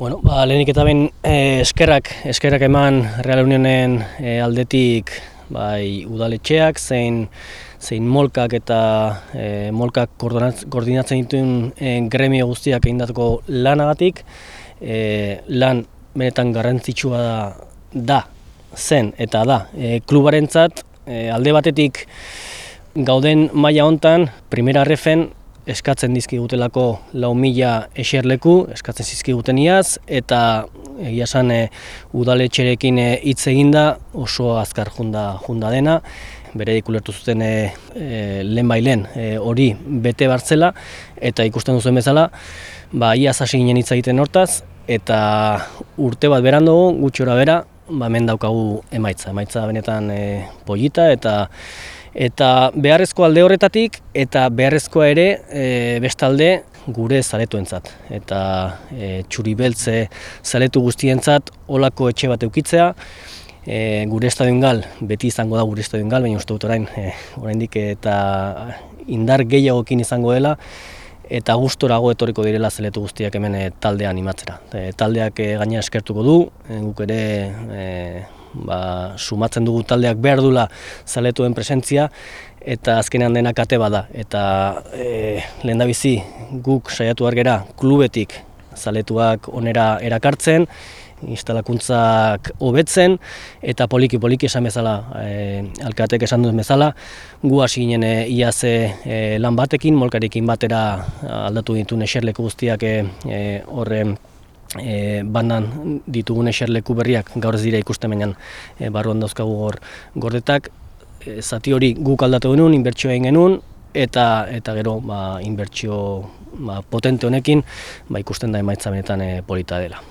Bueno, ba, lehenik eta ben e, eskerrak, eskerrak eman Real Unionen e, aldetik bai, udaletxeak, zein, zein molkak eta e, molkak koordinatzen dituen e, gremio guztiak egindatuko lanagatik. E, lan benetan garrantzitsua da, da zen eta da e, klubarentzat e, alde batetik gauden maila hontan primera refen eskatzen dizkigutelako lau mila eserleku, eskatzen zizkiguten iaz, eta egia esan e, udaletxerekin eh, hitz eginda oso azkar junda, junda dena, bere ikulertu zuten e, e, lehen bailen hori bete bartzela, eta ikusten duzuen bezala, ba, iaz hasi ginen hitz egiten hortaz, eta urte bat berandu gutxora bera, ba, hemen daukagu emaitza, emaitza benetan e, polita, eta Eta beharrezko alde horretatik eta beharrezkoa ere e, bestalde gure zaletuentzat. Eta e, txuri beltze zaletu guztientzat olako etxe bat eukitzea, e, gure estadion gal, beti izango da gure estadion gal, baina uste dut orain, e, oraindik eta indar gehiagokin izango dela, eta gustorago etorriko direla zeletu guztiak hemen e, taldean imatzera. E, taldeak e, gaina eskertuko du, e, guk ere e, ba, sumatzen dugu taldeak behar dula zaletuen presentzia eta azkenean denak ate bada. Eta e, lehen bizi guk saiatu argera klubetik zaletuak onera erakartzen, instalakuntzak hobetzen eta poliki poliki esan bezala e, alkatek esan duen bezala gu hasi ginen e, iaze e, lan batekin molkarekin batera aldatu ditu eserleku guztiak e, e, horren e, bandan ditugun eserleku berriak gaur ez dira ikusten menan e, barruan dauzkagu gor gordetak e, zati hori guk aldatu genuen, inbertsio egin genuen eta eta gero ba, inbertsio ba, potente honekin ba, ikusten da emaitza benetan e, polita dela.